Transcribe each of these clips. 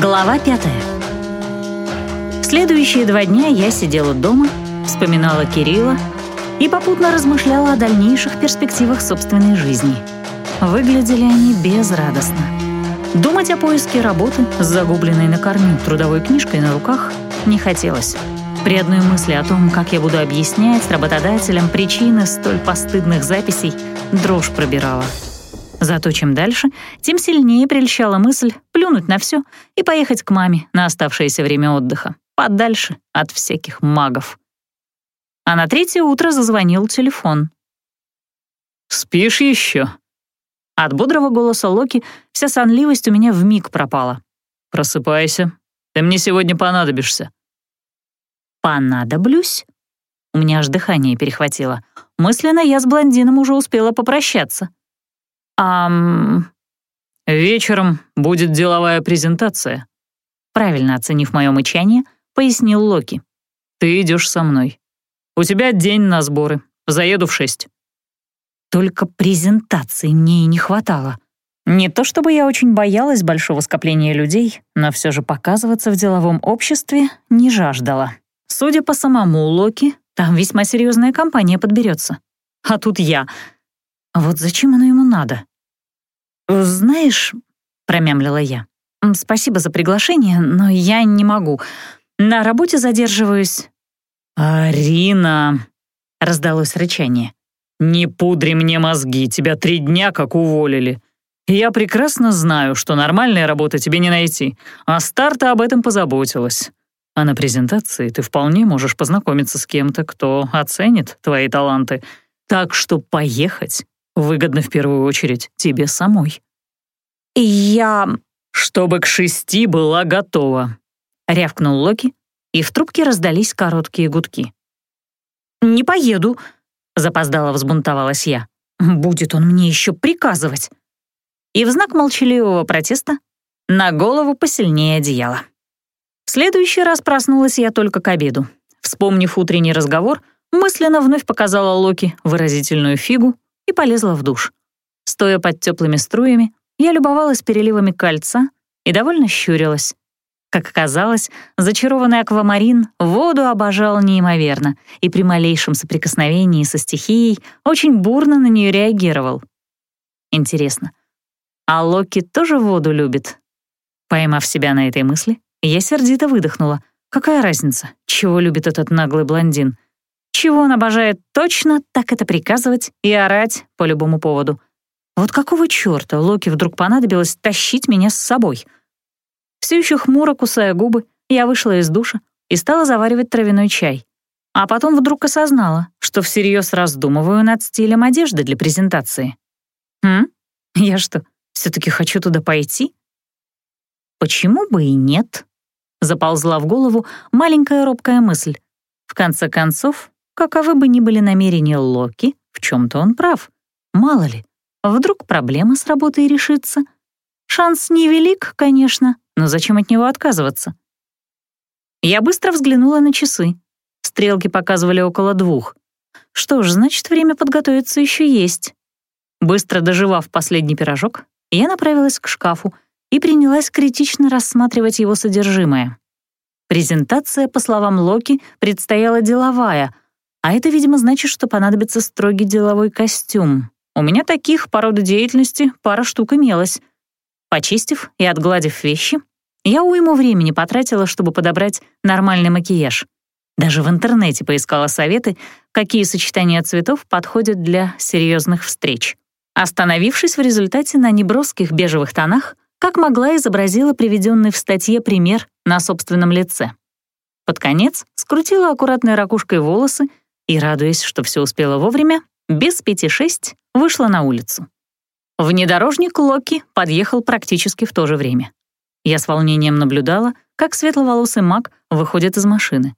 Глава пятая. Следующие два дня я сидела дома, вспоминала Кирилла и попутно размышляла о дальнейших перспективах собственной жизни. Выглядели они безрадостно. Думать о поиске работы с загубленной на корню трудовой книжкой на руках не хотелось. При одной мысли о том, как я буду объяснять работодателям причины столь постыдных записей, дрожь пробирала. Зато чем дальше, тем сильнее прельщала мысль плюнуть на все и поехать к маме на оставшееся время отдыха, подальше от всяких магов. А на третье утро зазвонил телефон. «Спишь еще?» От бодрого голоса Локи вся сонливость у меня вмиг пропала. «Просыпайся. Ты мне сегодня понадобишься». «Понадоблюсь?» У меня аж дыхание перехватило. Мысленно я с блондином уже успела попрощаться. «Ам...» «Вечером будет деловая презентация», правильно оценив мое мычание, пояснил Локи. «Ты идешь со мной. У тебя день на сборы. Заеду в шесть». Только презентации мне и не хватало. Не то чтобы я очень боялась большого скопления людей, но все же показываться в деловом обществе не жаждала. Судя по самому Локи, там весьма серьезная компания подберется. А тут я. Вот зачем оно ему надо? «Знаешь», — промямлила я, — «спасибо за приглашение, но я не могу. На работе задерживаюсь». «Арина», — раздалось рычание, — «не пудри мне мозги, тебя три дня как уволили. Я прекрасно знаю, что нормальной работы тебе не найти, а старта об этом позаботилась. А на презентации ты вполне можешь познакомиться с кем-то, кто оценит твои таланты. Так что поехать выгодно в первую очередь тебе самой». «Я...» «Чтобы к шести была готова», — рявкнул Локи, и в трубке раздались короткие гудки. «Не поеду», — запоздало взбунтовалась я. «Будет он мне еще приказывать». И в знак молчаливого протеста на голову посильнее одеяла. В следующий раз проснулась я только к обеду. Вспомнив утренний разговор, мысленно вновь показала Локи выразительную фигу и полезла в душ. Стоя под теплыми струями, я любовалась переливами кольца и довольно щурилась. Как оказалось, зачарованный аквамарин воду обожал неимоверно и при малейшем соприкосновении со стихией очень бурно на нее реагировал. Интересно, а Локи тоже воду любит? Поймав себя на этой мысли, я сердито выдохнула. Какая разница, чего любит этот наглый блондин? Чего он обожает точно, так это приказывать и орать по любому поводу. Вот какого чёрта Локи вдруг понадобилось тащить меня с собой? Все еще хмуро кусая губы, я вышла из душа и стала заваривать травяной чай. А потом вдруг осознала, что всерьез раздумываю над стилем одежды для презентации. Хм? Я что, все таки хочу туда пойти? Почему бы и нет? Заползла в голову маленькая робкая мысль. В конце концов, каковы бы ни были намерения Локи, в чем то он прав. Мало ли, Вдруг проблема с работой решится? Шанс невелик, конечно, но зачем от него отказываться? Я быстро взглянула на часы. Стрелки показывали около двух. Что ж, значит, время подготовиться еще есть. Быстро доживав последний пирожок, я направилась к шкафу и принялась критично рассматривать его содержимое. Презентация, по словам Локи, предстояла деловая, а это, видимо, значит, что понадобится строгий деловой костюм. У меня таких по роду деятельности пара штук имелось. Почистив и отгладив вещи, я уйму времени потратила, чтобы подобрать нормальный макияж. Даже в интернете поискала советы, какие сочетания цветов подходят для серьезных встреч. Остановившись в результате на неброских бежевых тонах, как могла изобразила приведенный в статье пример на собственном лице. Под конец скрутила аккуратной ракушкой волосы и, радуясь, что все успела вовремя, без пяти шесть вышла на улицу. Внедорожник Локи подъехал практически в то же время. Я с волнением наблюдала, как светловолосый маг выходит из машины.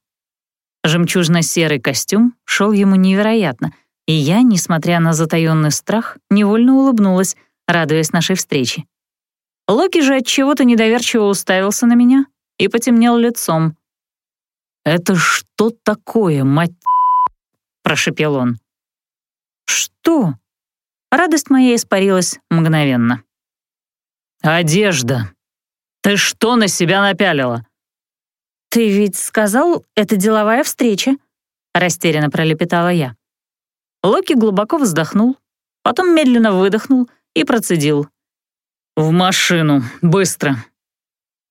Жемчужно-серый костюм шел ему невероятно, и я, несмотря на затаённый страх, невольно улыбнулась, радуясь нашей встрече. Локи же от чего-то недоверчиво уставился на меня и потемнел лицом. «Это что такое, мать?» — прошепел он. «Что?» Радость моя испарилась мгновенно. «Одежда», «Ты что на себя напялила?» «Ты ведь сказал, это деловая встреча», — растерянно пролепетала я. Локи глубоко вздохнул, потом медленно выдохнул и процедил. «В машину, быстро!»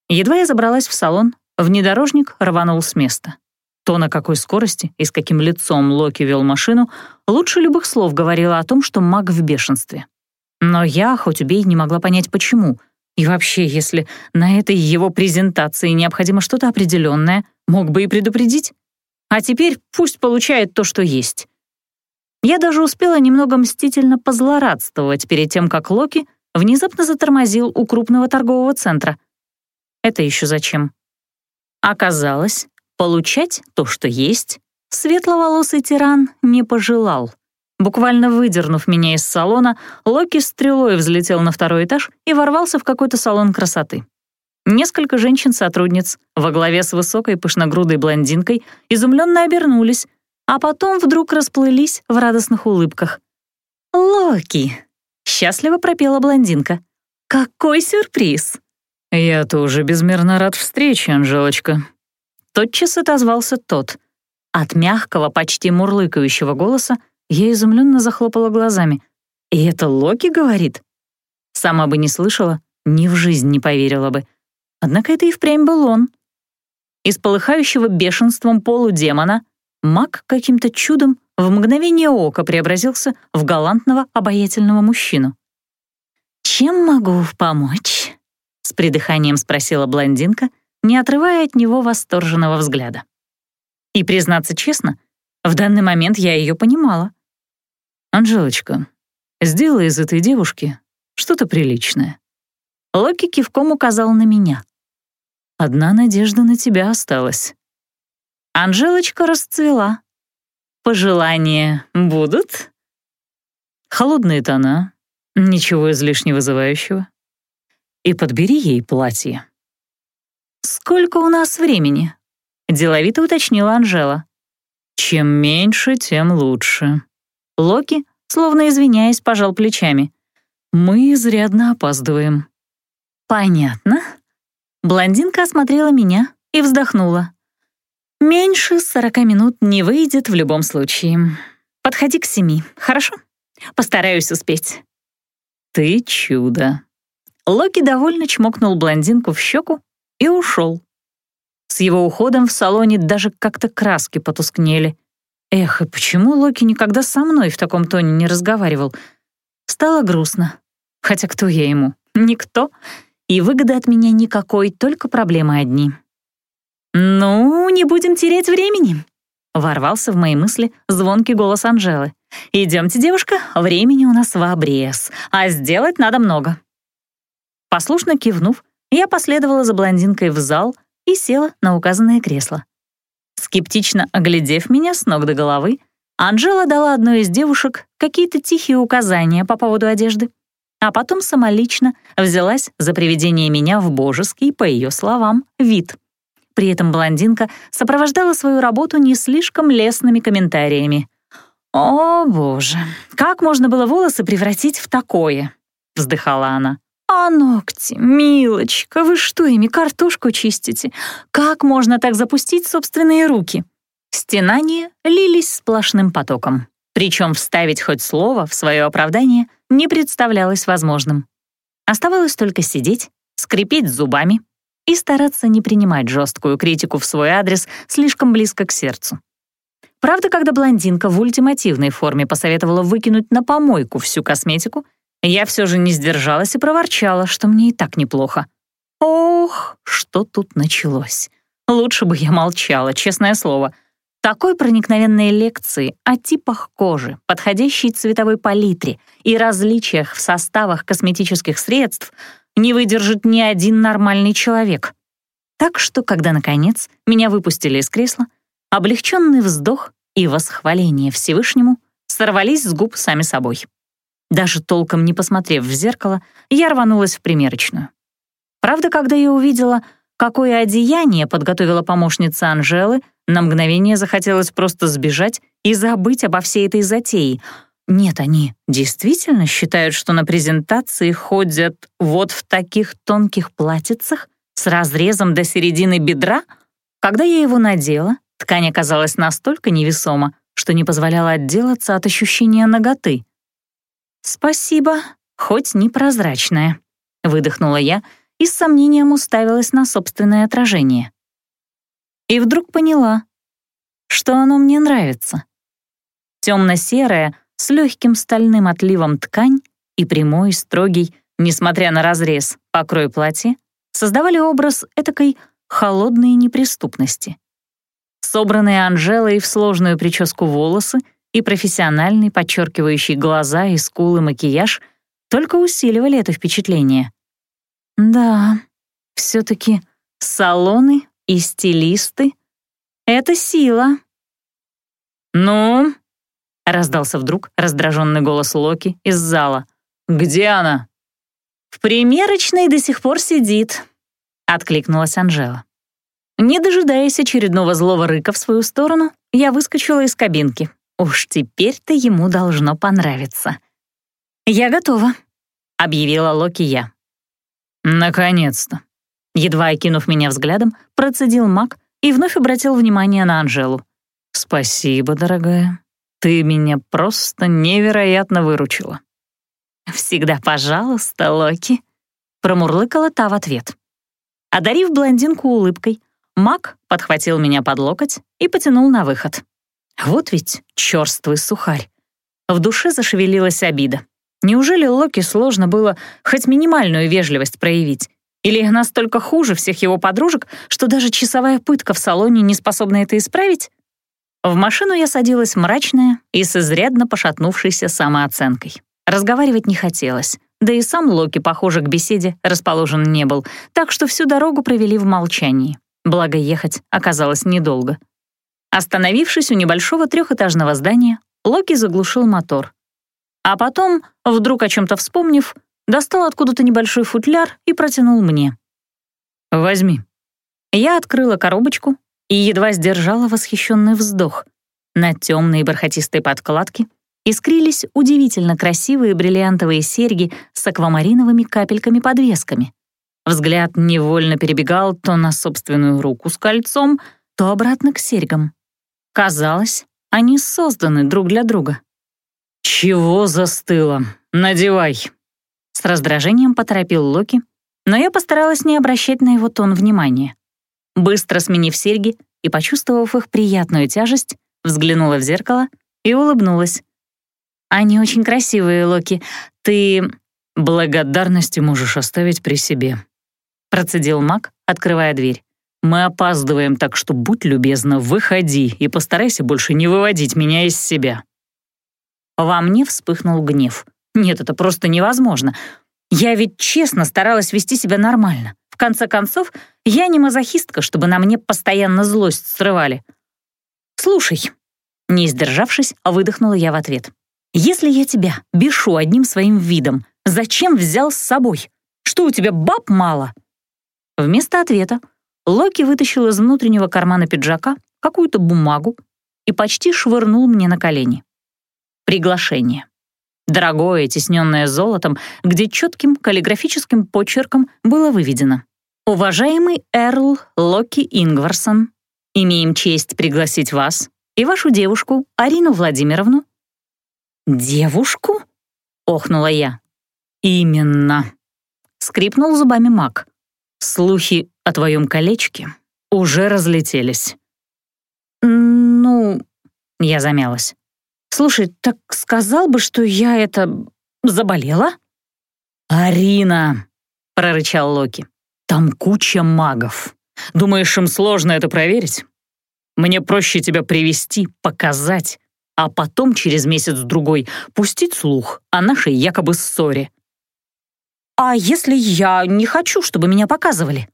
Едва я забралась в салон, внедорожник рванул с места. То, на какой скорости и с каким лицом Локи вел машину, лучше любых слов говорило о том, что маг в бешенстве. Но я, хоть убей, не могла понять, почему. И вообще, если на этой его презентации необходимо что-то определенное, мог бы и предупредить. А теперь пусть получает то, что есть. Я даже успела немного мстительно позлорадствовать перед тем, как Локи внезапно затормозил у крупного торгового центра. Это еще зачем? Оказалось, получать то, что есть, светловолосый тиран не пожелал. Буквально выдернув меня из салона, Локи стрелой взлетел на второй этаж и ворвался в какой-то салон красоты. Несколько женщин-сотрудниц во главе с высокой пышногрудой блондинкой изумленно обернулись, а потом вдруг расплылись в радостных улыбках. «Локи!» — счастливо пропела блондинка. «Какой сюрприз!» «Я тоже безмерно рад встрече, Анжелочка». Тотчас отозвался тот. От мягкого, почти мурлыкающего голоса я изумленно захлопала глазами. «И это Локи говорит?» Сама бы не слышала, ни в жизнь не поверила бы. Однако это и впрямь был он. Из полыхающего бешенством полудемона маг каким-то чудом в мгновение ока преобразился в галантного, обаятельного мужчину. «Чем могу помочь?» — с придыханием спросила блондинка, не отрывая от него восторженного взгляда. И, признаться честно, в данный момент я ее понимала. «Анжелочка, сделай из этой девушки что-то приличное». Локи кивком указал на меня. «Одна надежда на тебя осталась». Анжелочка расцвела. «Пожелания будут?» Холодные тона, ничего излишне вызывающего. И подбери ей платье. «Сколько у нас времени?» — деловито уточнила Анжела. «Чем меньше, тем лучше», Локи, словно извиняясь, пожал плечами. «Мы изрядно опаздываем». «Понятно». Блондинка осмотрела меня и вздохнула. «Меньше сорока минут не выйдет в любом случае. Подходи к семи, хорошо? Постараюсь успеть». «Ты чудо». Локи довольно чмокнул блондинку в щеку и ушел. С его уходом в салоне даже как-то краски потускнели. Эх, и почему Локи никогда со мной в таком тоне не разговаривал? Стало грустно. Хотя кто я ему? Никто. И выгоды от меня никакой, только проблемы одни. «Ну, не будем терять времени», — ворвался в мои мысли звонкий голос Анжелы. «Идемте, девушка, времени у нас в обрез, а сделать надо много». Послушно кивнув, я последовала за блондинкой в зал и села на указанное кресло. Скептично оглядев меня с ног до головы, Анжела дала одной из девушек какие-то тихие указания по поводу одежды, а потом самолично взялась за приведение меня в божеский, по ее словам, вид. При этом блондинка сопровождала свою работу не слишком лестными комментариями. «О, боже, как можно было волосы превратить в такое?» — вздыхала она. «А ногти, милочка, вы что, ими картошку чистите? Как можно так запустить собственные руки?» Стенания лились сплошным потоком. Причем вставить хоть слово в свое оправдание не представлялось возможным. Оставалось только сидеть, скрипеть зубами и стараться не принимать жесткую критику в свой адрес слишком близко к сердцу. Правда, когда блондинка в ультимативной форме посоветовала выкинуть на помойку всю косметику — я все же не сдержалась и проворчала, что мне и так неплохо. Ох, что тут началось. Лучше бы я молчала, честное слово. Такой проникновенной лекции о типах кожи, подходящей цветовой палитре и различиях в составах косметических средств не выдержит ни один нормальный человек. Так что, когда, наконец, меня выпустили из кресла, облегченный вздох и восхваление Всевышнему сорвались с губ сами собой. Даже толком не посмотрев в зеркало, я рванулась в примерочную. Правда, когда я увидела, какое одеяние подготовила помощница Анжелы, на мгновение захотелось просто сбежать и забыть обо всей этой затее. Нет, они действительно считают, что на презентации ходят вот в таких тонких платьицах с разрезом до середины бедра? Когда я его надела, ткань оказалась настолько невесома, что не позволяла отделаться от ощущения ноготы. «Спасибо, хоть непрозрачная», — выдохнула я и с сомнением уставилась на собственное отражение. И вдруг поняла, что оно мне нравится. Темно-серая, с легким стальным отливом ткань и прямой, строгий, несмотря на разрез, покрой платья, создавали образ этакой холодной неприступности. Собранные Анжелой в сложную прическу волосы и профессиональный, подчеркивающий глаза и скулы макияж только усиливали это впечатление. Да, все таки салоны и стилисты — это сила. «Ну?» — раздался вдруг раздраженный голос Локи из зала. «Где она?» «В примерочной до сих пор сидит», — откликнулась Анжела. Не дожидаясь очередного злого рыка в свою сторону, я выскочила из кабинки. Уж теперь-то ему должно понравиться. «Я готова», — объявила Локи я. «Наконец-то», — едва окинув меня взглядом, процедил маг и вновь обратил внимание на Анжелу. «Спасибо, дорогая. Ты меня просто невероятно выручила». «Всегда пожалуйста, Локи», — промурлыкала та в ответ. Одарив блондинку улыбкой, Мак подхватил меня под локоть и потянул на выход. Вот ведь чёрствый сухарь. В душе зашевелилась обида. Неужели Локи сложно было хоть минимальную вежливость проявить? Или настолько хуже всех его подружек, что даже часовая пытка в салоне не способна это исправить? В машину я садилась мрачная и с изрядно пошатнувшейся самооценкой. Разговаривать не хотелось. Да и сам Локи, похоже, к беседе расположен не был, так что всю дорогу провели в молчании. Благо, ехать оказалось недолго. Остановившись у небольшого трехэтажного здания, Локи заглушил мотор. А потом, вдруг о чем-то вспомнив, достал откуда-то небольшой футляр и протянул мне. «Возьми». Я открыла коробочку и едва сдержала восхищенный вздох. На темной бархатистой подкладке искрились удивительно красивые бриллиантовые серьги с аквамариновыми капельками-подвесками. Взгляд невольно перебегал то на собственную руку с кольцом, то обратно к серьгам. Казалось, они созданы друг для друга. «Чего застыло? Надевай!» С раздражением поторопил Локи, но я постаралась не обращать на его тон внимания. Быстро сменив серьги и почувствовав их приятную тяжесть, взглянула в зеркало и улыбнулась. «Они очень красивые, Локи. Ты...» «Благодарности можешь оставить при себе», процедил маг, открывая дверь. «Мы опаздываем, так что будь любезна, выходи и постарайся больше не выводить меня из себя». Во мне вспыхнул гнев. Нет, это просто невозможно. Я ведь честно старалась вести себя нормально. В конце концов, я не мазохистка, чтобы на мне постоянно злость срывали. «Слушай», — не сдержавшись, выдохнула я в ответ. «Если я тебя бешу одним своим видом, зачем взял с собой? Что, у тебя баб мало?» Вместо ответа Локи вытащил из внутреннего кармана пиджака какую-то бумагу и почти швырнул мне на колени. Приглашение. Дорогое, тесненное золотом, где четким каллиграфическим почерком было выведено. «Уважаемый Эрл Локи Ингварсон, имеем честь пригласить вас и вашу девушку Арину Владимировну». «Девушку?» — охнула я. «Именно», — скрипнул зубами маг. Слухи о твоем колечке уже разлетелись. Ну, я замялась. Слушай, так сказал бы, что я это заболела? Арина, прорычал Локи. Там куча магов. Думаешь, им сложно это проверить? Мне проще тебя привести, показать, а потом через месяц-другой пустить слух о нашей якобы ссоре. «А если я не хочу, чтобы меня показывали?»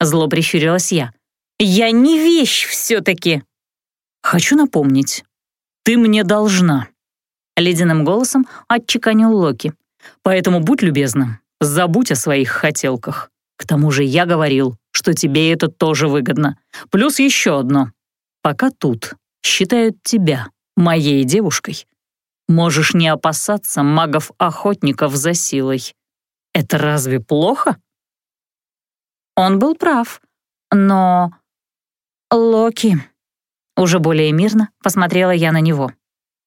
Зло прищурилась я. «Я не вещь все-таки!» «Хочу напомнить, ты мне должна», — ледяным голосом отчеканил Локи. «Поэтому будь любезна, забудь о своих хотелках. К тому же я говорил, что тебе это тоже выгодно. Плюс еще одно. Пока тут считают тебя моей девушкой, можешь не опасаться магов-охотников за силой. Это разве плохо? Он был прав. Но... Локи... Уже более мирно посмотрела я на него.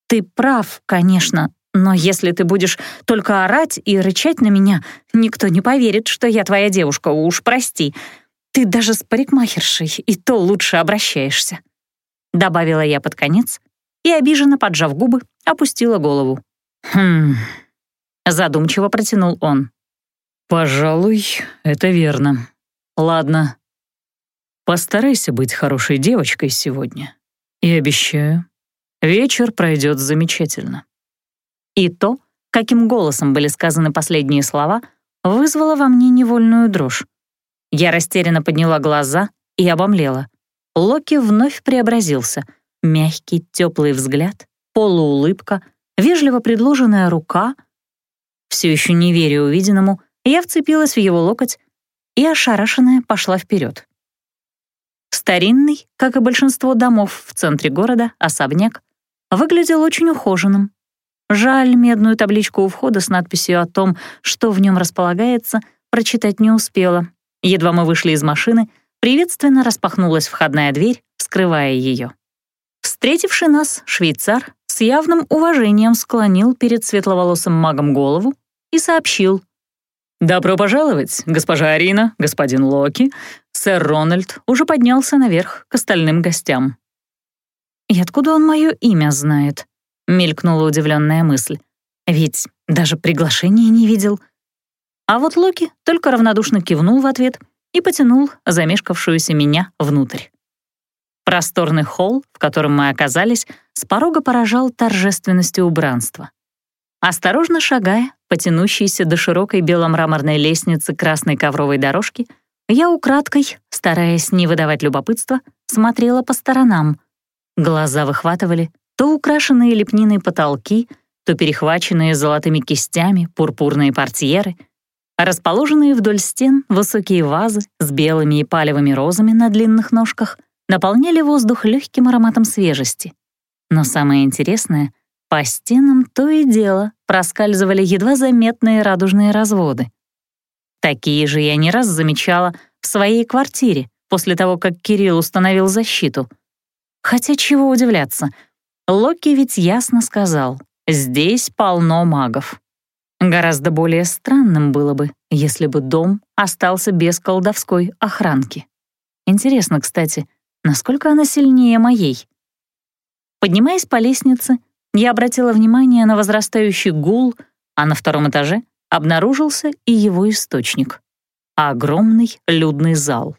«Ты прав, конечно, но если ты будешь только орать и рычать на меня, никто не поверит, что я твоя девушка, уж прости. Ты даже с парикмахершей и то лучше обращаешься», — добавила я под конец и, обиженно поджав губы, опустила голову. «Хм...» — задумчиво протянул он. «Пожалуй, это верно. Ладно. Постарайся быть хорошей девочкой сегодня. И обещаю, вечер пройдет замечательно». И то, каким голосом были сказаны последние слова, вызвало во мне невольную дрожь. Я растерянно подняла глаза и обомлела. Локи вновь преобразился. Мягкий, теплый взгляд, полуулыбка, вежливо предложенная рука. Все еще не веря увиденному, я вцепилась в его локоть и, ошарашенная, пошла вперед. Старинный, как и большинство домов в центре города, особняк, выглядел очень ухоженным. Жаль, медную табличку у входа с надписью о том, что в нем располагается, прочитать не успела. Едва мы вышли из машины, приветственно распахнулась входная дверь, скрывая ее. Встретивший нас швейцар с явным уважением склонил перед светловолосым магом голову и сообщил. «Добро пожаловать, госпожа Арина, господин Локи. Сэр Рональд уже поднялся наверх к остальным гостям». «И откуда он мое имя знает?» — мелькнула удивленная мысль. «Ведь даже приглашения не видел». А вот Локи только равнодушно кивнул в ответ и потянул замешкавшуюся меня внутрь. Просторный холл, в котором мы оказались, с порога поражал торжественностью убранства. Осторожно шагая, потянущейся до широкой беломраморной лестницы красной ковровой дорожки, я украдкой, стараясь не выдавать любопытства, смотрела по сторонам. Глаза выхватывали то украшенные лепниной потолки, то перехваченные золотыми кистями пурпурные портьеры, расположенные вдоль стен высокие вазы с белыми и палевыми розами на длинных ножках наполняли воздух легким ароматом свежести. Но самое интересное — по стенам то и дело проскальзывали едва заметные радужные разводы. Такие же я не раз замечала в своей квартире после того, как Кирилл установил защиту. Хотя чего удивляться, Локи ведь ясно сказал, здесь полно магов. Гораздо более странным было бы, если бы дом остался без колдовской охранки. Интересно, кстати, насколько она сильнее моей? Поднимаясь по лестнице, я обратила внимание на возрастающий гул, а на втором этаже обнаружился и его источник — огромный людный зал.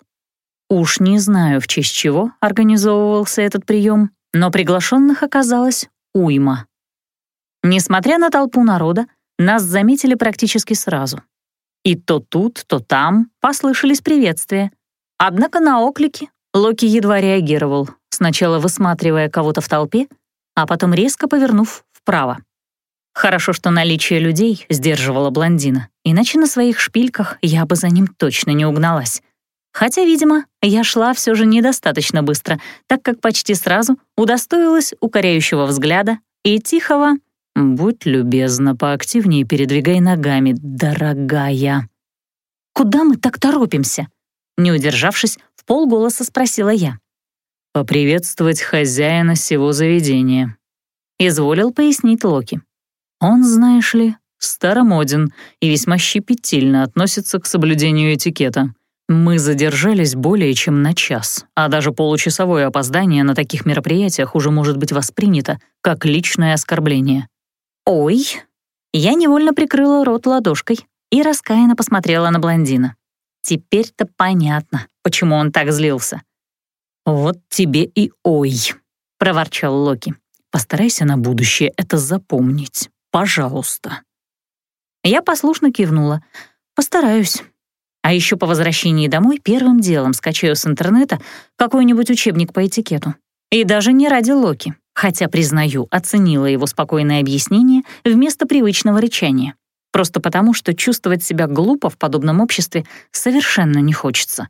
Уж не знаю, в честь чего организовывался этот прием, но приглашенных оказалось уйма. Несмотря на толпу народа, нас заметили практически сразу. И то тут, то там послышались приветствия. Однако на оклики Локи едва реагировал, сначала высматривая кого-то в толпе, а потом резко повернув вправо. Хорошо, что наличие людей сдерживало блондина, иначе на своих шпильках я бы за ним точно не угналась. Хотя, видимо, я шла все же недостаточно быстро, так как почти сразу удостоилась укоряющего взгляда и тихого «Будь любезна, поактивнее передвигай ногами, дорогая». «Куда мы так торопимся?» Не удержавшись, в полголоса спросила я поприветствовать хозяина сего заведения», — изволил пояснить Локи. «Он, знаешь ли, старомоден и весьма щепетильно относится к соблюдению этикета. Мы задержались более чем на час, а даже получасовое опоздание на таких мероприятиях уже может быть воспринято как личное оскорбление». «Ой!» Я невольно прикрыла рот ладошкой и раскаянно посмотрела на блондина. Теперь-то понятно, почему он так злился. «Вот тебе и ой», — проворчал Локи. «Постарайся на будущее это запомнить, пожалуйста». Я послушно кивнула. «Постараюсь». А еще по возвращении домой первым делом скачаю с интернета какой-нибудь учебник по этикету. И даже не ради Локи, хотя, признаю, оценила его спокойное объяснение вместо привычного рычания. Просто потому, что чувствовать себя глупо в подобном обществе совершенно не хочется.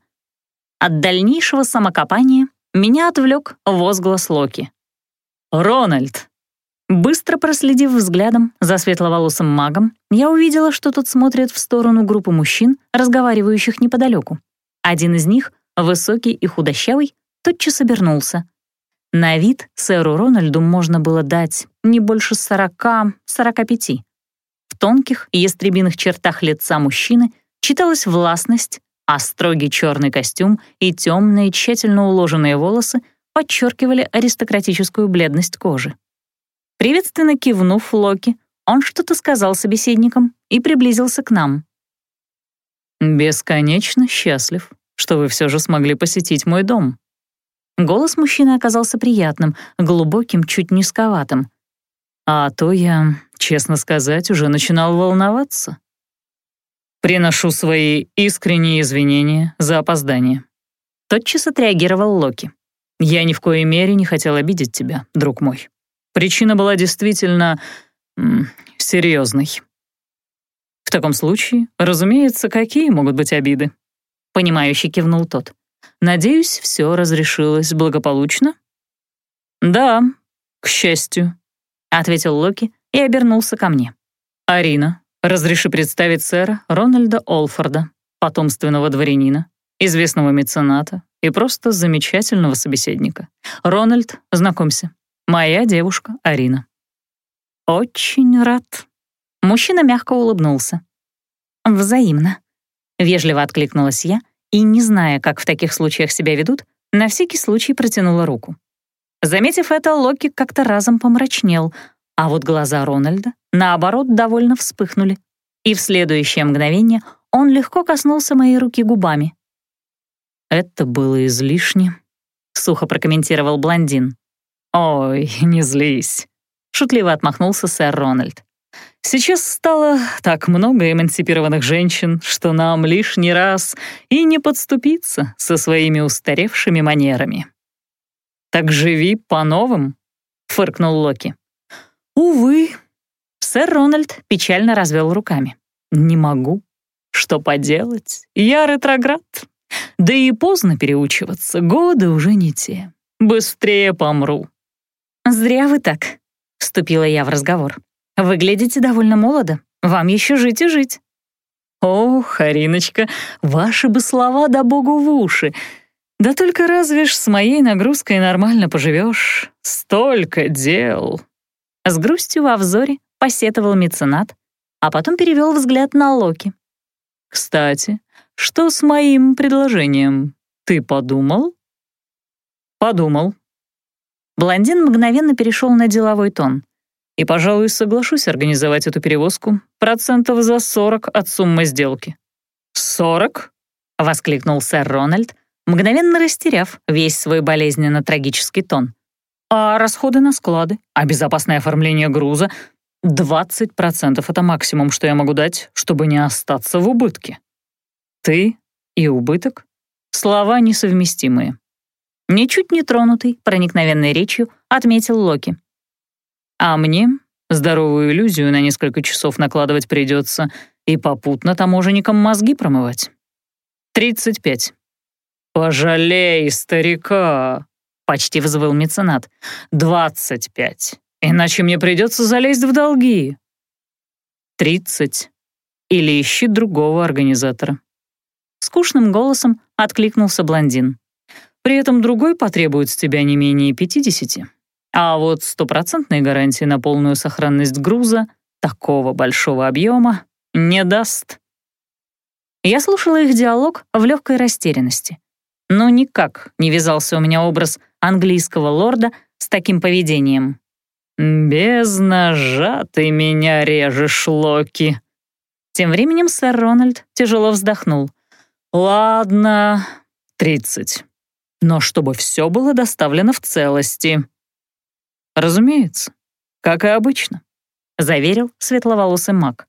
От дальнейшего самокопания меня отвлек возглас Локи. «Рональд!» Быстро проследив взглядом за светловолосым магом, я увидела, что тот смотрит в сторону группы мужчин, разговаривающих неподалеку. Один из них, высокий и худощавый, тотчас обернулся. На вид сэру Рональду можно было дать не больше сорока-сорока пяти. В тонких ястребиных чертах лица мужчины читалась властность, а строгий черный костюм и темные, тщательно уложенные волосы подчеркивали аристократическую бледность кожи. Приветственно кивнув Локи, он что-то сказал собеседникам и приблизился к нам. «Бесконечно счастлив, что вы все же смогли посетить мой дом». Голос мужчины оказался приятным, глубоким, чуть низковатым. А то я, честно сказать, уже начинал волноваться. Приношу свои искренние извинения за опоздание. Тотчас отреагировал Локи. Я ни в коей мере не хотел обидеть тебя, друг мой. Причина была действительно серьезной. В таком случае, разумеется, какие могут быть обиды? Понимающе кивнул тот. Надеюсь, все разрешилось благополучно? Да, к счастью, ответил Локи и обернулся ко мне. Арина, разреши представить сэра Рональда Олфорда, потомственного дворянина, известного мецената и просто замечательного собеседника. Рональд, знакомься, моя девушка Арина. «Очень рад». Мужчина мягко улыбнулся. «Взаимно». Вежливо откликнулась я и, не зная, как в таких случаях себя ведут, на всякий случай протянула руку. Заметив это, Локи как-то разом помрачнел, а вот глаза Рональда, наоборот, довольно вспыхнули. И в следующее мгновение он легко коснулся моей руки губами. «Это было излишне», — сухо прокомментировал блондин. «Ой, не злись», — шутливо отмахнулся сэр Рональд. «Сейчас стало так много эмансипированных женщин, что нам лишний раз и не подступиться со своими устаревшими манерами». «Так живи по-новым», — фыркнул Локи. «Увы», — сэр Рональд печально развел руками. «Не могу. Что поделать? Я ретроград. Да и поздно переучиваться, годы уже не те. Быстрее помру». «Зря вы так», Вступила я в разговор. «Выглядите довольно молодо. Вам еще жить и жить». «О, Хариночка, ваши бы слова да богу в уши. Да только разве ж с моей нагрузкой нормально поживешь? Столько дел!» С грустью во взоре посетовал меценат, а потом перевел взгляд на Локи. «Кстати, что с моим предложением? Ты подумал?» «Подумал», Блондин мгновенно перешел на деловой тон. «И, пожалуй, соглашусь организовать эту перевозку процентов за 40 от суммы сделки». «Сорок?» — воскликнул сэр Рональд, мгновенно растеряв весь свой болезненно-трагический тон. «А расходы на склады, а безопасное оформление груза — 20% — это максимум, что я могу дать, чтобы не остаться в убытке. Ты и убыток — слова несовместимые. Ничуть не тронутый проникновенной речью отметил Локи. «А мне здоровую иллюзию на несколько часов накладывать придется и попутно таможенникам мозги промывать. Тридцать пять». «Пожалей старика!» — почти взвыл меценат. «Двадцать пять. Иначе мне придется залезть в долги». «Тридцать. Или ищи другого организатора». Скучным голосом откликнулся блондин. При этом другой потребует с тебя не менее 50. А вот стопроцентной гарантии на полную сохранность груза такого большого объема не даст. Я слушала их диалог в легкой растерянности. Но никак не вязался у меня образ английского лорда с таким поведением. «Без ножа ты меня режешь, Локи!» Тем временем сэр Рональд тяжело вздохнул. «Ладно, тридцать но чтобы все было доставлено в целости. Разумеется, как и обычно, заверил светловолосый маг.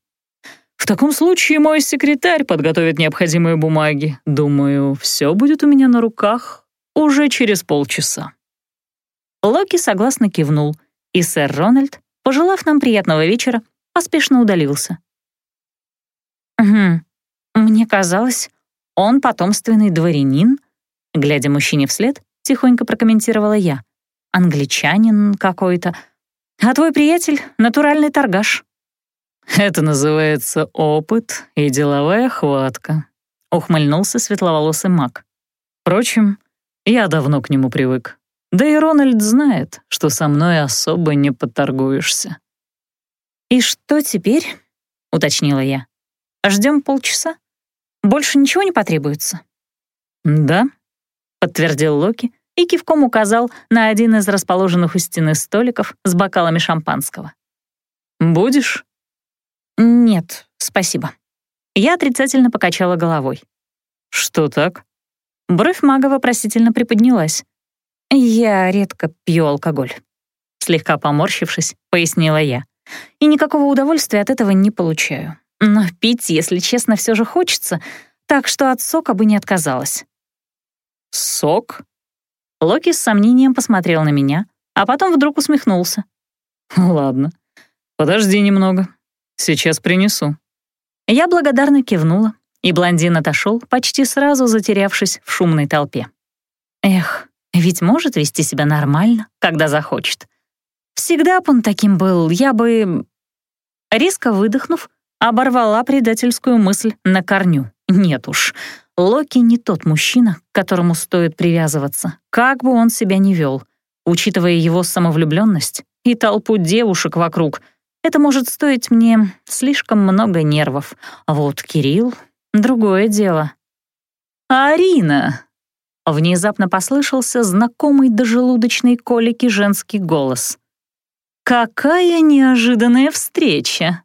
В таком случае мой секретарь подготовит необходимые бумаги. Думаю, все будет у меня на руках уже через полчаса. Локи согласно кивнул, и сэр Рональд, пожелав нам приятного вечера, поспешно удалился. «Угу, мне казалось, он потомственный дворянин, Глядя мужчине вслед, тихонько прокомментировала я. «Англичанин какой-то. А твой приятель — натуральный торгаш». «Это называется опыт и деловая хватка», — ухмыльнулся светловолосый маг. Впрочем, я давно к нему привык. Да и Рональд знает, что со мной особо не поторгуешься. «И что теперь?» — уточнила я. «Ждем полчаса? Больше ничего не потребуется?» «Да», — подтвердил Локи и кивком указал на один из расположенных у стены столиков с бокалами шампанского. «Будешь?» «Нет, спасибо». Я отрицательно покачала головой. «Что так?» Бровь мага вопросительно приподнялась. «Я редко пью алкоголь», — слегка поморщившись, пояснила я. «И никакого удовольствия от этого не получаю. Но пить, если честно, все же хочется, так что от сока бы не отказалась». «Сок?» Локи с сомнением посмотрел на меня, а потом вдруг усмехнулся. «Ладно, подожди немного. Сейчас принесу». Я благодарно кивнула, и блондин отошел, почти сразу затерявшись в шумной толпе. Эх, ведь может вести себя нормально, когда захочет. Всегда б он таким был, я бы... Резко выдохнув, оборвала предательскую мысль на корню. Нет уж, Локи не тот мужчина, к которому стоит привязываться, как бы он себя ни вел. Учитывая его самовлюбленность и толпу девушек вокруг, это может стоить мне слишком много нервов. А вот Кирилл — другое дело. «Арина!» Внезапно послышался знакомый до желудочной колики женский голос. «Какая неожиданная встреча!»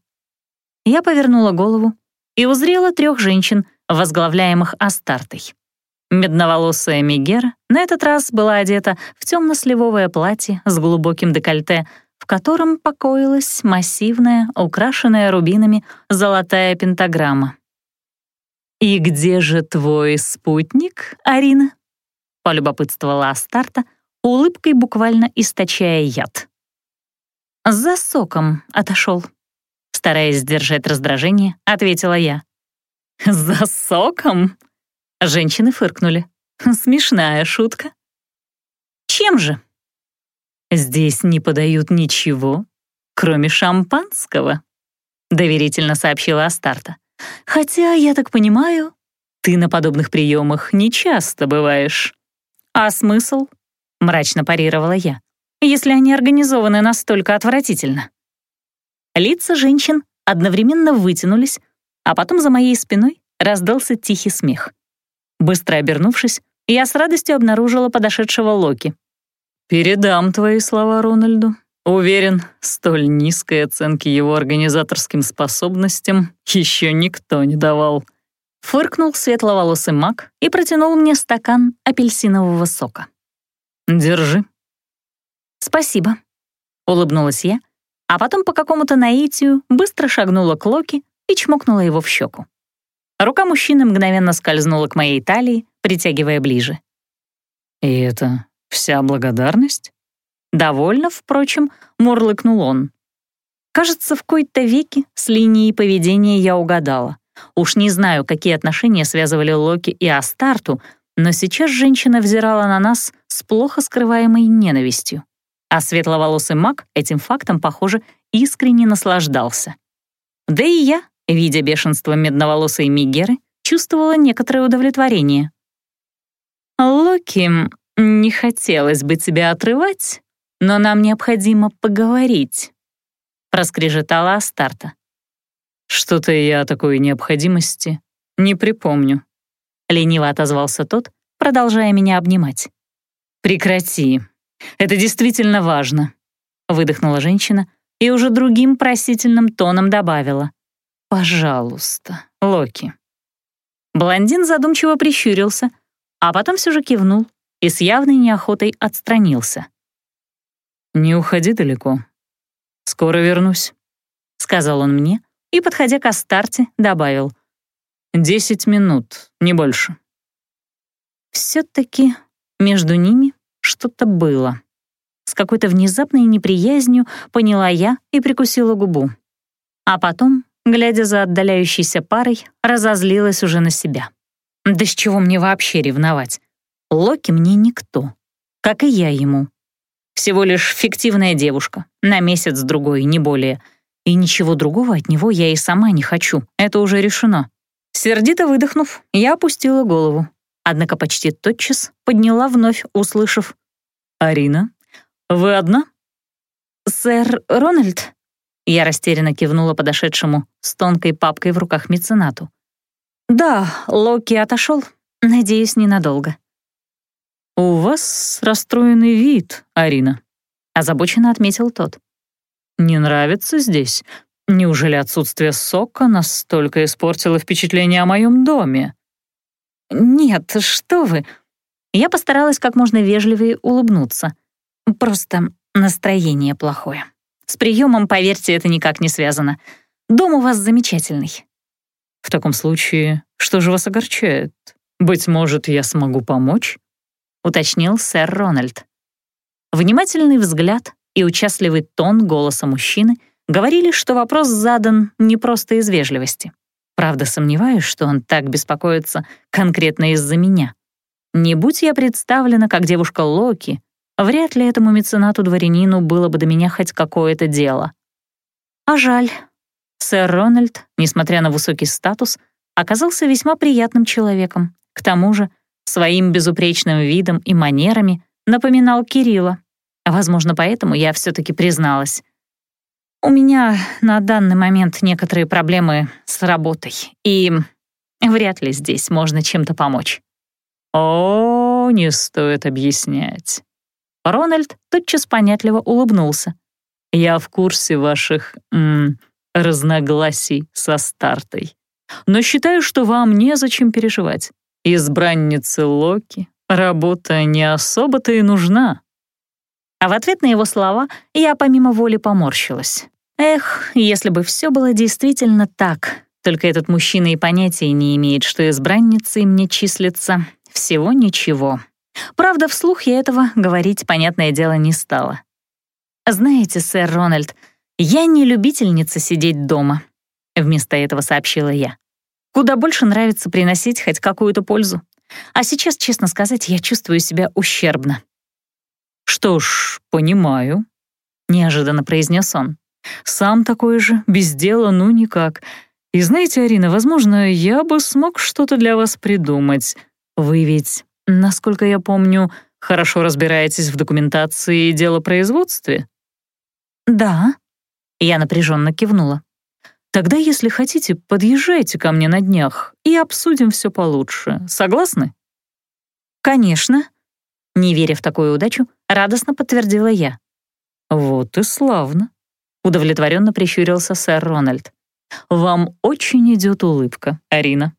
Я повернула голову и узрела трех женщин, возглавляемых Астартой. Медноволосая Мегера на этот раз была одета в темно-сливовое платье с глубоким декольте, в котором покоилась массивная, украшенная рубинами, золотая пентаграмма. «И где же твой спутник, Арина?» — полюбопытствовала Астарта, улыбкой буквально источая яд. «За соком отошел», — стараясь сдержать раздражение, ответила я. «За соком?» — женщины фыркнули. «Смешная шутка». «Чем же?» «Здесь не подают ничего, кроме шампанского», — доверительно сообщила Астарта. «Хотя, я так понимаю, ты на подобных приемах не часто бываешь». «А смысл?» — мрачно парировала я. «Если они организованы настолько отвратительно». Лица женщин одновременно вытянулись, а потом за моей спиной раздался тихий смех. Быстро обернувшись, я с радостью обнаружила подошедшего Локи. «Передам твои слова Рональду. Уверен, столь низкой оценки его организаторским способностям еще никто не давал». Фыркнул светловолосый маг и протянул мне стакан апельсинового сока. «Держи». «Спасибо», — улыбнулась я, а потом по какому-то наитию быстро шагнула к Локи и чмокнула его в щеку. Рука мужчины мгновенно скользнула к моей талии, притягивая ближе. «И это вся благодарность?» Довольно, впрочем, мурлыкнул он. Кажется, в кои-то веки с линией поведения я угадала. Уж не знаю, какие отношения связывали Локи и Астарту, но сейчас женщина взирала на нас с плохо скрываемой ненавистью. А светловолосый маг этим фактом, похоже, искренне наслаждался. Да и я, видя бешенство медноволосой Мигеры, чувствовала некоторое удовлетворение. «Локи, не хотелось бы тебя отрывать, но нам необходимо поговорить», — проскрежетала Астарта. «Что-то я о такой необходимости не припомню», — лениво отозвался тот, продолжая меня обнимать. «Прекрати. Это действительно важно», — выдохнула женщина и уже другим просительным тоном добавила. «Пожалуйста, Локи». Блондин задумчиво прищурился, а потом все же кивнул и с явной неохотой отстранился. «Не уходи далеко. Скоро вернусь», — сказал он мне и, подходя к Астарте, добавил. «Десять минут, не больше». Все-таки между ними что-то было. С какой-то внезапной неприязнью поняла я и прикусила губу. А потом глядя за отдаляющейся парой, разозлилась уже на себя. Да с чего мне вообще ревновать? Локи мне никто, как и я ему. Всего лишь фиктивная девушка, на месяц-другой, не более. И ничего другого от него я и сама не хочу, это уже решено. Сердито выдохнув, я опустила голову, однако почти тотчас подняла вновь, услышав «Арина, вы одна?» «Сэр Рональд?» Я растерянно кивнула подошедшему с тонкой папкой в руках меценату. «Да, Локи отошел. Надеюсь, ненадолго». «У вас расстроенный вид, Арина», — озабоченно отметил тот. «Не нравится здесь? Неужели отсутствие сока настолько испортило впечатление о моем доме?» «Нет, что вы!» Я постаралась как можно вежливее улыбнуться. Просто настроение плохое. С приемом, поверьте, это никак не связано. Дом у вас замечательный. В таком случае, что же вас огорчает? Быть может, я смогу помочь? Уточнил сэр Рональд. Внимательный взгляд и участливый тон голоса мужчины говорили, что вопрос задан не просто из вежливости. Правда, сомневаюсь, что он так беспокоится конкретно из-за меня. Не будь я представлена как девушка Локи, вряд ли этому меценату-дворянину было бы до меня хоть какое-то дело. А жаль. Сэр Рональд, несмотря на высокий статус, оказался весьма приятным человеком. К тому же, своим безупречным видом и манерами напоминал Кирилла. Возможно, поэтому я все таки призналась. У меня на данный момент некоторые проблемы с работой, и вряд ли здесь можно чем-то помочь. «О, не стоит объяснять». Рональд тотчас понятливо улыбнулся. «Я в курсе ваших м, разногласий со стартой, но считаю, что вам незачем переживать. Избраннице Локи работа не особо-то и нужна». А в ответ на его слова я помимо воли поморщилась. Эх, если бы все было действительно так, только этот мужчина и понятия не имеет, что избранницей мне числится всего ничего. Правда, вслух я этого говорить, понятное дело, не стала. «Знаете, сэр Рональд, я не любительница сидеть дома», — вместо этого сообщила я. «Куда больше нравится приносить хоть какую-то пользу. А сейчас, честно сказать, я чувствую себя ущербно». «Что ж, понимаю», — неожиданно произнес он. «Сам такой же, без дела, ну никак. И знаете, Арина, возможно, я бы смог что-то для вас придумать. Вы ведь, насколько я помню, хорошо разбираетесь в документации и делопроизводстве?» «Да», — я напряженно кивнула. «Тогда, если хотите, подъезжайте ко мне на днях и обсудим все получше. Согласны?» «Конечно», — не веря в такую удачу, радостно подтвердила я. «Вот и славно», — удовлетворенно прищурился сэр Рональд. «Вам очень идет улыбка, Арина».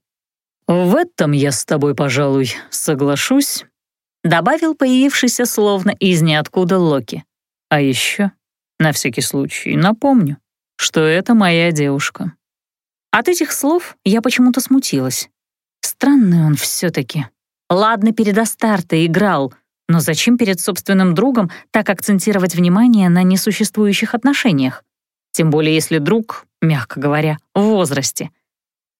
«В этом я с тобой, пожалуй, соглашусь», — добавил появившийся словно из ниоткуда Локи. «А еще, на всякий случай, напомню, что это моя девушка». От этих слов я почему-то смутилась. Странный он все-таки. Ладно, перед Астартой играл, но зачем перед собственным другом так акцентировать внимание на несуществующих отношениях? Тем более если друг, мягко говоря, в возрасте —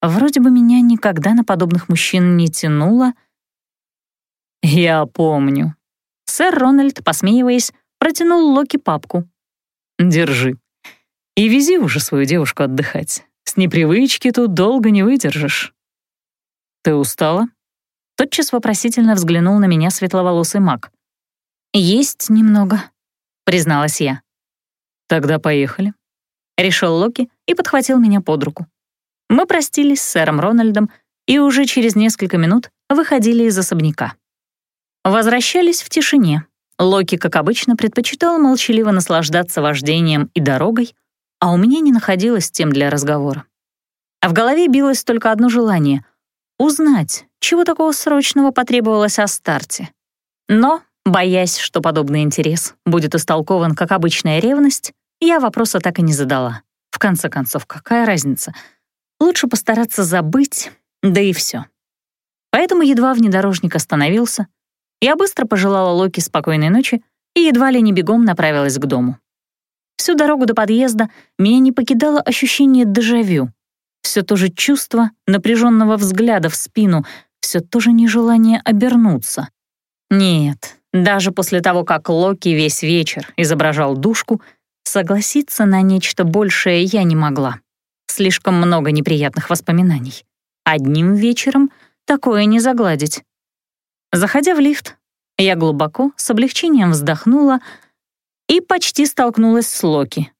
Вроде бы меня никогда на подобных мужчин не тянуло. «Я помню». Сэр Рональд, посмеиваясь, протянул Локи папку. «Держи. И вези уже свою девушку отдыхать. С непривычки тут долго не выдержишь». «Ты устала?» Тотчас вопросительно взглянул на меня светловолосый маг. «Есть немного», — призналась я. «Тогда поехали», — решил Локи и подхватил меня под руку. Мы простились с сэром Рональдом и уже через несколько минут выходили из особняка. Возвращались в тишине. Локи, как обычно, предпочитал молчаливо наслаждаться вождением и дорогой, а у меня не находилось тем для разговора. А в голове билось только одно желание — узнать, чего такого срочного потребовалось о старте. Но, боясь, что подобный интерес будет истолкован как обычная ревность, я вопроса так и не задала. В конце концов, какая разница — Лучше постараться забыть, да и все. Поэтому едва внедорожник остановился, я быстро пожелала Локи спокойной ночи и едва ли не бегом направилась к дому. Всю дорогу до подъезда меня не покидало ощущение дежавю. Все то же чувство напряженного взгляда в спину, все то же нежелание обернуться. Нет, даже после того, как Локи весь вечер изображал душку, согласиться на нечто большее я не могла. Слишком много неприятных воспоминаний. Одним вечером такое не загладить. Заходя в лифт, я глубоко, с облегчением вздохнула и почти столкнулась с Локи.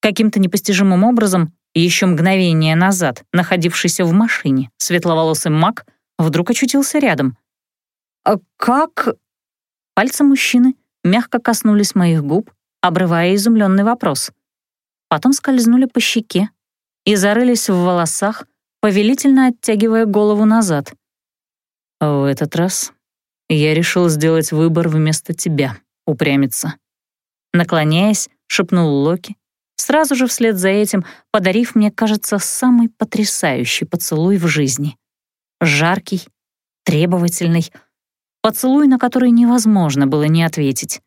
Каким-то непостижимым образом, еще мгновение назад, находившийся в машине, светловолосый маг вдруг очутился рядом. «А как...» Пальцы мужчины мягко коснулись моих губ, обрывая изумленный вопрос. Потом скользнули по щеке и зарылись в волосах, повелительно оттягивая голову назад. «В этот раз я решил сделать выбор вместо тебя, упрямиться. Наклоняясь, шепнул Локи, сразу же вслед за этим подарив мне, кажется, самый потрясающий поцелуй в жизни. Жаркий, требовательный, поцелуй, на который невозможно было не ответить.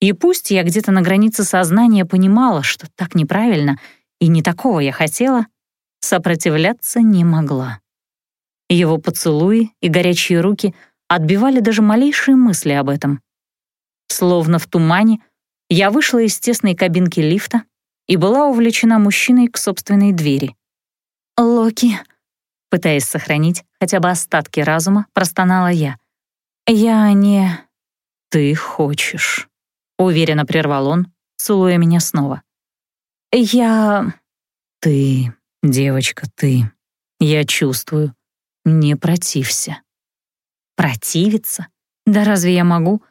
И пусть я где-то на границе сознания понимала, что так неправильно и не такого я хотела, сопротивляться не могла. Его поцелуи и горячие руки — отбивали даже малейшие мысли об этом. Словно в тумане, я вышла из тесной кабинки лифта и была увлечена мужчиной к собственной двери. «Локи», пытаясь сохранить хотя бы остатки разума, простонала я. «Я не...» «Ты хочешь», — уверенно прервал он, целуя меня снова. «Я...» «Ты, девочка, ты. Я чувствую. Не протився». Противиться? Да разве я могу?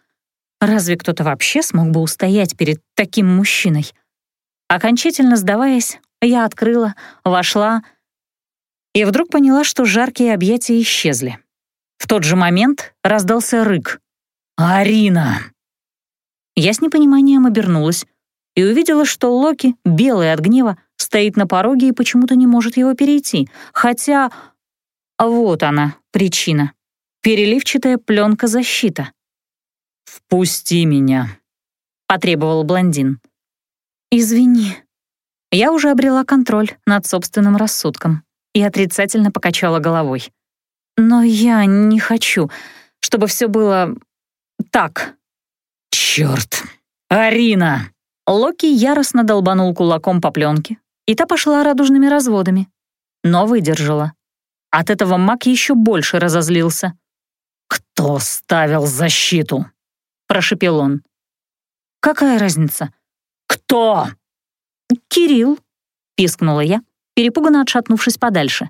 Разве кто-то вообще смог бы устоять перед таким мужчиной? Окончательно сдаваясь, я открыла, вошла и вдруг поняла, что жаркие объятия исчезли. В тот же момент раздался рык. «Арина!» Я с непониманием обернулась и увидела, что Локи, белый от гнева, стоит на пороге и почему-то не может его перейти, хотя... Вот она, причина переливчатая пленка защита. «Впусти меня», — потребовал блондин. «Извини». Я уже обрела контроль над собственным рассудком и отрицательно покачала головой. «Но я не хочу, чтобы все было так». «Чёрт! Арина!» Локи яростно долбанул кулаком по пленке, и та пошла радужными разводами. Но выдержала. От этого маг еще больше разозлился. «Кто ставил защиту?» — прошепел он. «Какая разница?» «Кто?» «Кирилл», — пискнула я, перепуганно отшатнувшись подальше.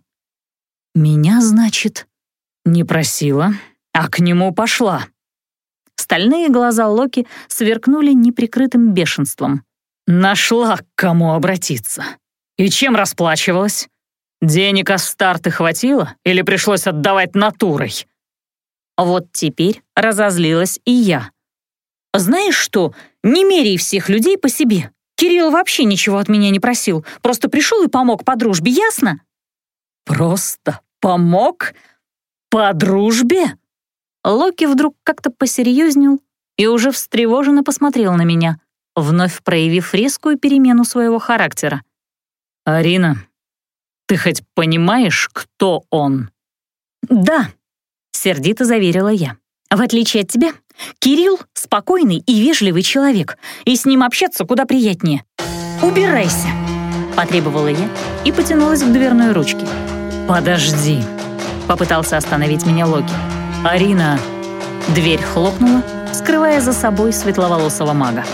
«Меня, значит, не просила, а к нему пошла». Стальные глаза Локи сверкнули неприкрытым бешенством. «Нашла, к кому обратиться. И чем расплачивалась? Денег Астарты хватило или пришлось отдавать натурой?» Вот теперь разозлилась и я. «Знаешь что, не меряй всех людей по себе. Кирилл вообще ничего от меня не просил, просто пришел и помог по дружбе, ясно?» «Просто помог? По дружбе?» Локи вдруг как-то посерьезнел и уже встревоженно посмотрел на меня, вновь проявив резкую перемену своего характера. «Арина, ты хоть понимаешь, кто он?» «Да», сердито заверила я. «В отличие от тебя, Кирилл — спокойный и вежливый человек, и с ним общаться куда приятнее. Убирайся!» — потребовала я и потянулась к дверной ручке. «Подожди!» — попытался остановить меня Локи. «Арина!» Дверь хлопнула, скрывая за собой светловолосого мага.